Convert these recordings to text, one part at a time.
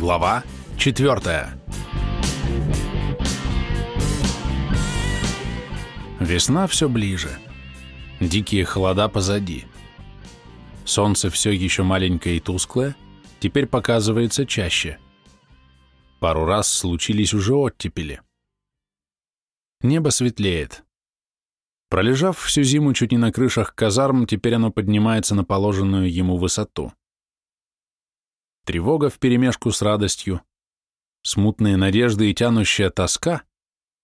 Глава 4. Весна все ближе. Дикие холода позади. Солнце все еще маленькое и тусклое, теперь показывается чаще. Пару раз случились уже оттепели. Небо светлеет. Пролежав всю зиму чуть не на крышах казарм, теперь оно поднимается на положенную ему высоту. Тревога вперемешку с радостью, смутные надежды и тянущая тоска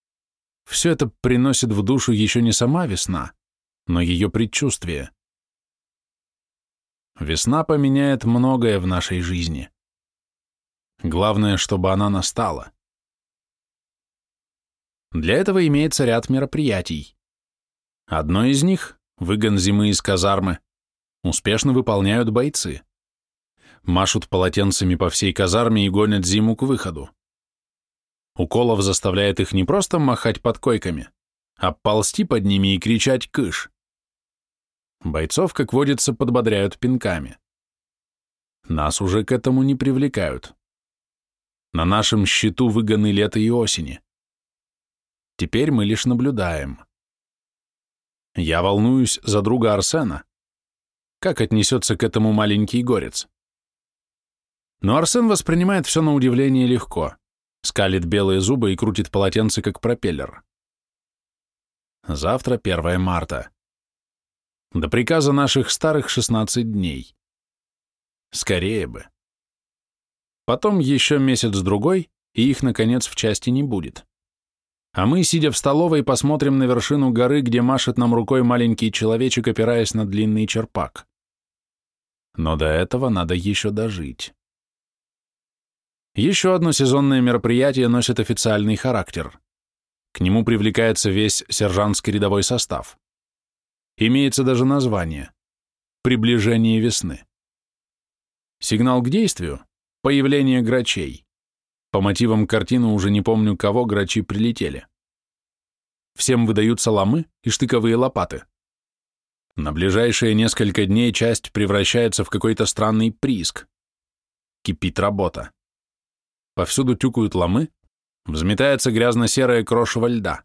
— все это приносит в душу еще не сама весна, но ее предчувствие. Весна поменяет многое в нашей жизни. Главное, чтобы она настала. Для этого имеется ряд мероприятий. Одно из них, выгон зимы из казармы, успешно выполняют бойцы. Машут полотенцами по всей казарме и гонят зиму к выходу. Уколов заставляет их не просто махать под койками, а ползти под ними и кричать «кыш». Бойцов, как водится, подбодряют пинками. Нас уже к этому не привлекают. На нашем счету выгоны лета и осени. Теперь мы лишь наблюдаем. Я волнуюсь за друга Арсена. Как отнесется к этому маленький горец? Но Арсен воспринимает все на удивление легко, скалит белые зубы и крутит полотенце, как пропеллер. Завтра 1 марта. До приказа наших старых 16 дней. Скорее бы. Потом еще месяц-другой, и их, наконец, в части не будет а мы, сидя в столовой, посмотрим на вершину горы, где машет нам рукой маленький человечек, опираясь на длинный черпак. Но до этого надо еще дожить. Еще одно сезонное мероприятие носит официальный характер. К нему привлекается весь сержантский рядовой состав. Имеется даже название – «Приближение весны». Сигнал к действию – появление грачей. По мотивам картины уже не помню, кого грачи прилетели. Всем выдаются ломы и штыковые лопаты. На ближайшие несколько дней часть превращается в какой-то странный прииск. Кипит работа. Повсюду тюкают ломы, взметается грязно-серое крошево льда.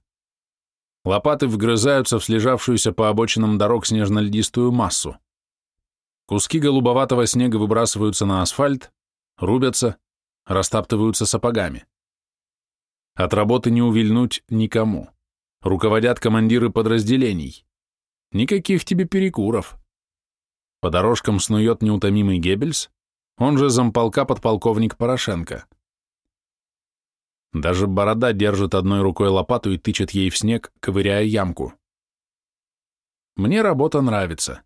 Лопаты вгрызаются в слежавшуюся по обочинам дорог снежно-льдистую массу. Куски голубоватого снега выбрасываются на асфальт, рубятся, растаптываются сапогами. От работы не увильнуть никому. Руководят командиры подразделений. Никаких тебе перекуров. По дорожкам снует неутомимый Геббельс, он же замполка подполковник Порошенко. Даже борода держит одной рукой лопату и тычет ей в снег, ковыряя ямку. Мне работа нравится.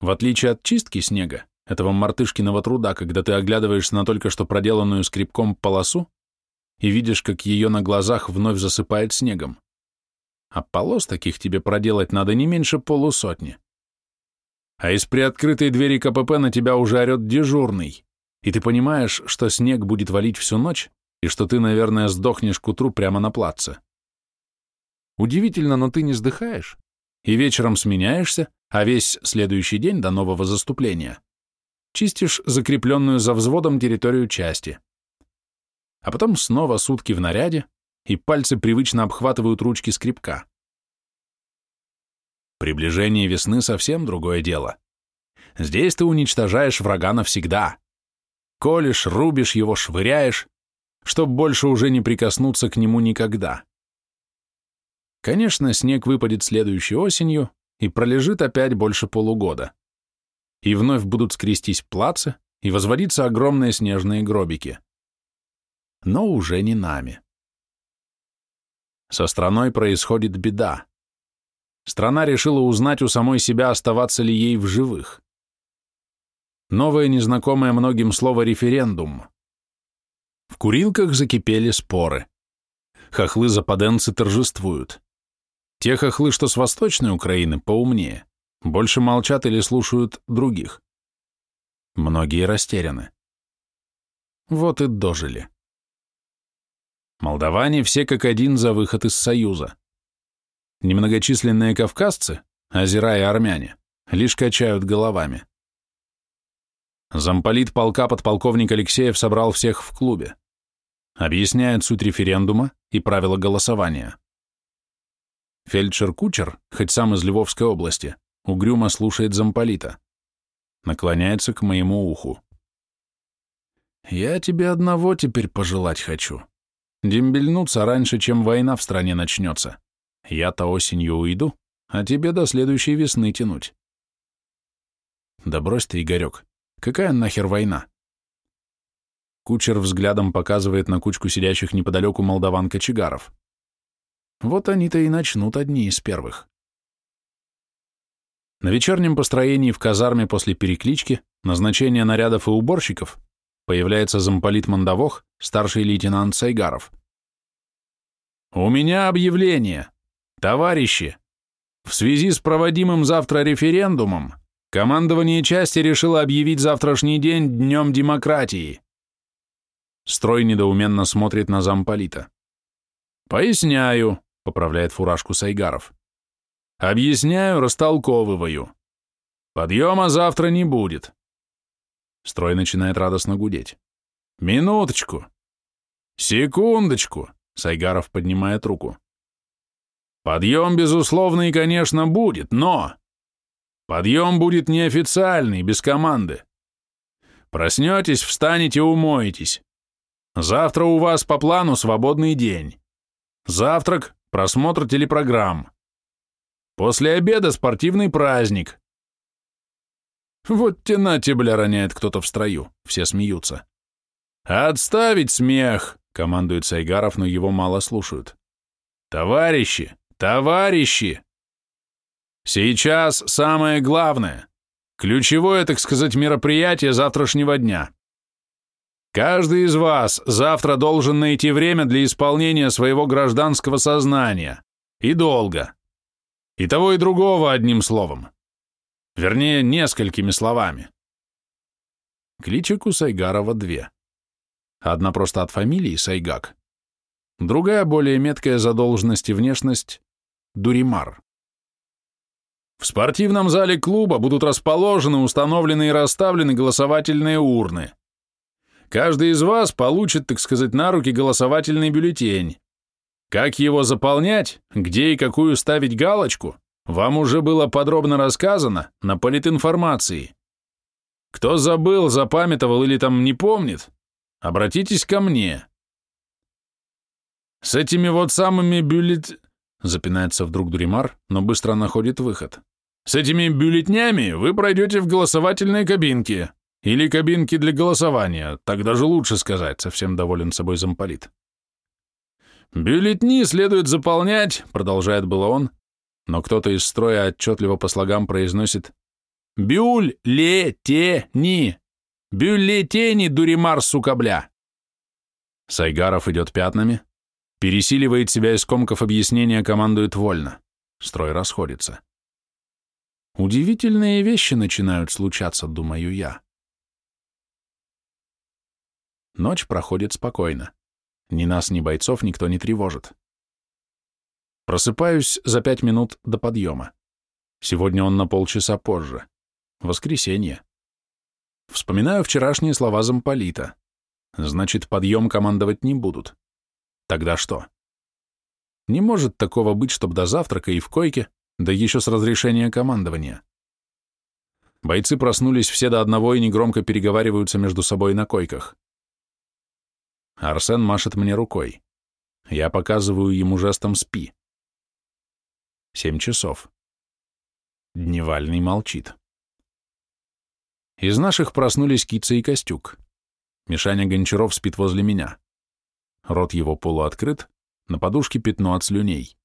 В отличие от чистки снега, этого мартышкиного труда, когда ты оглядываешься на только что проделанную скребком полосу и видишь, как ее на глазах вновь засыпает снегом. А полос таких тебе проделать надо не меньше полусотни. А из приоткрытой двери КПП на тебя уже орет дежурный, и ты понимаешь, что снег будет валить всю ночь, и что ты, наверное, сдохнешь к утру прямо на плаце. Удивительно, но ты не сдыхаешь, и вечером сменяешься, а весь следующий день до нового заступления чистишь закрепленную за взводом территорию части. А потом снова сутки в наряде, и пальцы привычно обхватывают ручки скребка. Приближение весны совсем другое дело. Здесь ты уничтожаешь врага навсегда. Колешь, рубишь его, швыряешь, чтоб больше уже не прикоснуться к нему никогда. Конечно, снег выпадет следующей осенью и пролежит опять больше полугода и вновь будут скрестись плацы и возводиться огромные снежные гробики. Но уже не нами. Со страной происходит беда. Страна решила узнать у самой себя, оставаться ли ей в живых. Новое незнакомое многим слово «референдум». В курилках закипели споры. Хохлы-западенцы торжествуют. Те хохлы, что с Восточной Украины, поумнее. Больше молчат или слушают других. Многие растеряны. Вот и дожили. Молдаване все как один за выход из Союза. Немногочисленные кавказцы, озера и армяне, лишь качают головами. Замполит полка подполковник Алексеев собрал всех в клубе. Объясняет суть референдума и правила голосования. Фельдшер Кучер, хоть сам из Львовской области, угрюмо слушает замполита. Наклоняется к моему уху. «Я тебе одного теперь пожелать хочу. Дембельнуться раньше, чем война в стране начнется. Я-то осенью уйду, а тебе до следующей весны тянуть». «Да брось ты, Игорек, какая нахер война?» Кучер взглядом показывает на кучку сидящих неподалеку молдаван-кочегаров. Вот они-то и начнут одни из первых. На вечернем построении в казарме после переклички, назначения нарядов и уборщиков появляется замполит Мандавох, старший лейтенант Сайгаров. «У меня объявление. Товарищи, в связи с проводимым завтра референдумом командование части решило объявить завтрашний день Днем демократии». Строй недоуменно смотрит на замполита. «Поясняю», — поправляет фуражку Сайгаров. «Объясняю, растолковываю. Подъема завтра не будет». Строй начинает радостно гудеть. «Минуточку! Секундочку!» — Сайгаров поднимает руку. «Подъем, безусловно, и, конечно, будет, но...» «Подъем будет неофициальный, без команды. Проснетесь, встанете, умоетесь. Завтра у вас по плану свободный день. Завтрак, просмотр телепрограмм. После обеда спортивный праздник. Вот тянате, бля, роняет кто-то в строю. Все смеются. «Отставить смех!» — командует Сайгаров, но его мало слушают. «Товарищи! Товарищи! Сейчас самое главное, ключевое, так сказать, мероприятие завтрашнего дня. Каждый из вас завтра должен найти время для исполнения своего гражданского сознания. И долго. И того, и другого одним словом. Вернее, несколькими словами. Кличек у Сайгарова две. Одна просто от фамилии Сайгак. Другая, более меткая за должность и внешность – Дуримар. В спортивном зале клуба будут расположены, установлены и расставлены голосовательные урны. Каждый из вас получит, так сказать, на руки голосовательный бюллетень. Как его заполнять, где и какую ставить галочку, вам уже было подробно рассказано на политинформации. Кто забыл, запамятовал или там не помнит, обратитесь ко мне. С этими вот самыми бюллет... Запинается вдруг Дуримар, но быстро находит выход. С этими бюллетнями вы пройдете в голосовательной кабинке. Или кабинки для голосования, так даже лучше сказать, совсем доволен собой замполит. «Бюллетни следует заполнять», — продолжает было он, но кто-то из строя отчетливо по слогам произносит «Бюль-ле-те-ни! Бюллетени, дуримар, сука, бля!» Сайгаров идет пятнами, пересиливает себя из комков объяснения, командует вольно. Строй расходится. Удивительные вещи начинают случаться, думаю я. Ночь проходит спокойно. Ни нас, ни бойцов никто не тревожит. Просыпаюсь за пять минут до подъема. Сегодня он на полчаса позже. Воскресенье. Вспоминаю вчерашние слова замполита. Значит, подъем командовать не будут. Тогда что? Не может такого быть, чтобы до завтрака и в койке, да еще с разрешения командования. Бойцы проснулись все до одного и негромко переговариваются между собой на койках. Арсен машет мне рукой. Я показываю ему жестом «спи». Семь часов. Дневальный молчит. Из наших проснулись Кица и Костюк. Мишаня Гончаров спит возле меня. Рот его полуоткрыт, на подушке пятно от слюней.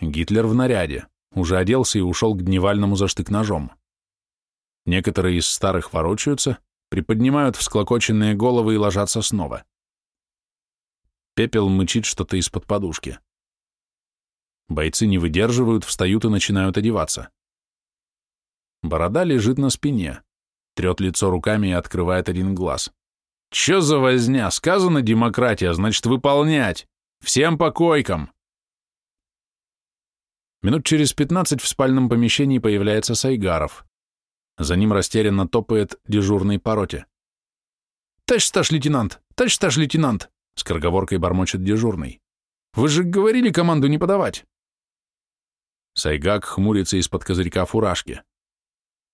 Гитлер в наряде, уже оделся и ушел к дневальному за штык-ножом. Некоторые из старых ворочаются, приподнимают всклокоченные головы и ложатся снова. Пепел мычит что-то из-под подушки. Бойцы не выдерживают, встают и начинают одеваться. Борода лежит на спине, трет лицо руками и открывает один глаз. «Че за возня? Сказано демократия, значит выполнять! Всем по койкам!» Минут через пятнадцать в спальном помещении появляется Сайгаров. За ним растерянно топает дежурный по роте. «Товарищ старший-лейтенант! Товарищ старший-лейтенант!» — скороговоркой бормочет дежурный. «Вы же говорили команду не подавать!» Сайгак хмурится из-под козырька фуражки.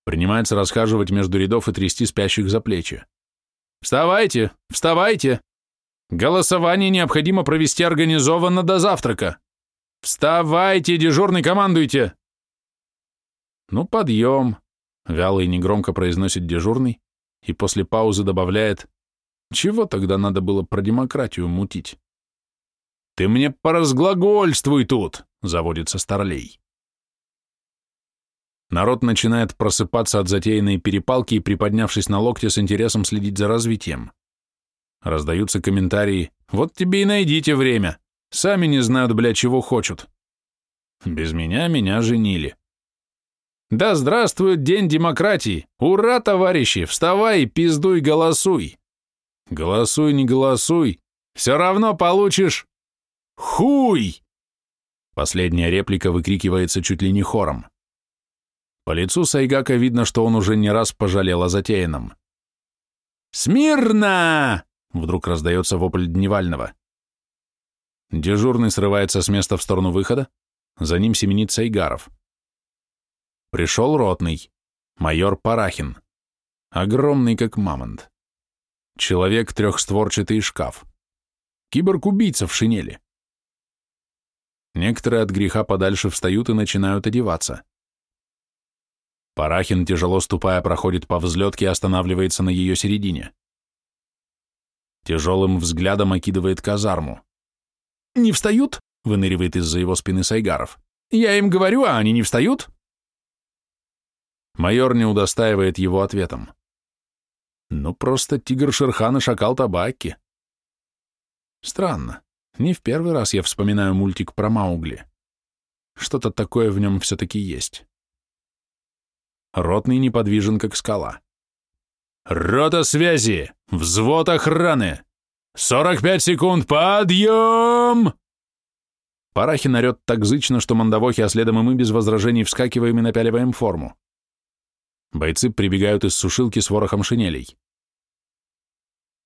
Принимается расхаживать между рядов и трясти спящих за плечи. «Вставайте! Вставайте! Голосование необходимо провести организованно до завтрака! Вставайте, дежурный, командуйте!» «Ну, подъем!» — вяло и негромко произносит дежурный и после паузы добавляет «Чего тогда надо было про демократию мутить?» «Ты мне поразглагольствуй тут!» — заводится Старлей. Народ начинает просыпаться от затеянной перепалки и, приподнявшись на локте, с интересом следить за развитием. Раздаются комментарии «Вот тебе и найдите время! Сами не знают, бля, чего хочут!» Без меня меня женили. Да здравствует День демократии! Ура, товарищи! Вставай, пиздуй, голосуй! Голосуй, не голосуй, все равно получишь хуй! Последняя реплика выкрикивается чуть ли не хором. По лицу Сайгака видно, что он уже не раз пожалел о затеянном. «Смирно!» — вдруг раздается вопль Дневального. Дежурный срывается с места в сторону выхода, за ним семенит Сайгаров. Пришел ротный, майор Парахин, огромный как мамонт. Человек трехстворчатый шкаф. Киборг-убийца в шинели. Некоторые от греха подальше встают и начинают одеваться. Парахин, тяжело ступая, проходит по взлетке и останавливается на ее середине. Тяжелым взглядом окидывает казарму. «Не встают?» — выныривает из-за его спины Сайгаров. «Я им говорю, а они не встают?» Майор не удостаивает его ответом. «Ну, просто тигр Шерхан и шакал табаки». Странно. Не в первый раз я вспоминаю мультик про Маугли. Что-то такое в нем все-таки есть. Ротный неподвижен, как скала. «Рота связи! Взвод охраны! Сорок пять секунд! Подъем!» Парахин орет так зычно, что мандавохи, а следом и мы без возражений вскакиваем и напяливаем форму. Бойцы прибегают из сушилки с ворохом шинелей.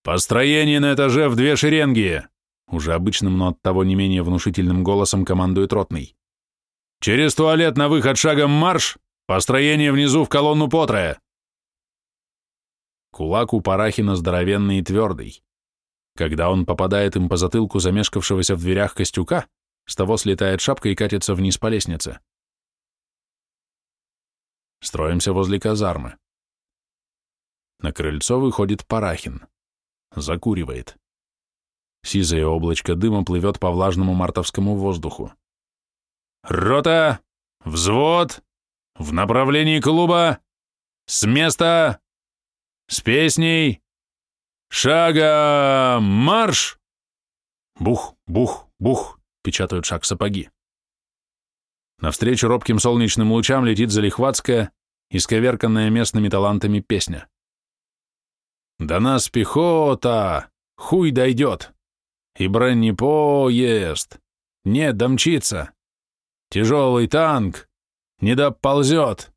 «Построение на этаже в две шеренги!» Уже обычным, но оттого не менее внушительным голосом командует ротный. «Через туалет на выход шагом марш! Построение внизу в колонну потрое!» Кулак у Парахина здоровенный и твердый. Когда он попадает им по затылку замешкавшегося в дверях Костюка, с того слетает шапка и катится вниз по лестнице. Строимся возле казармы. На крыльцо выходит Парахин. Закуривает. Сизое облачко дыма плывет по влажному мартовскому воздуху. «Рота! Взвод! В направлении клуба! С места! С песней! Шага! Марш!» Бух, бух, бух, печатают шаг сапоги. Навстречу робким солнечным лучам летит залихватская, исковерканная местными талантами песня. «До нас пехота! Хуй дойдет! И бронепоезд! Не домчится! Тяжелый танк! Не доползет!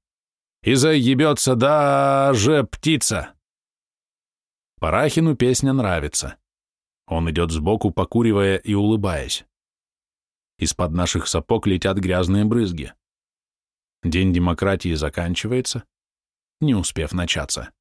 И заебется даже птица!» Парахину песня нравится. Он идет сбоку, покуривая и улыбаясь. Из-под наших сапог летят грязные брызги. День демократии заканчивается, не успев начаться.